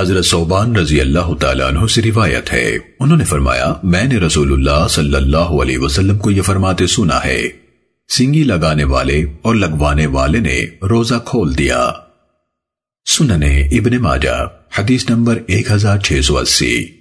حضرت صوبان رضی اللہ تعالیٰ عنہ سے روایت ہے۔ انہوں نے فرمایا، میں نے رسول اللہ صلی اللہ علیہ وسلم کو یہ فرماتے سنا ہے۔ سنگی لگانے والے اور لگوانے والے نے روزہ کھول دیا۔ سننے ابن ماجہ، حدیث نمبر ایک ہزار چھ سو اسی۔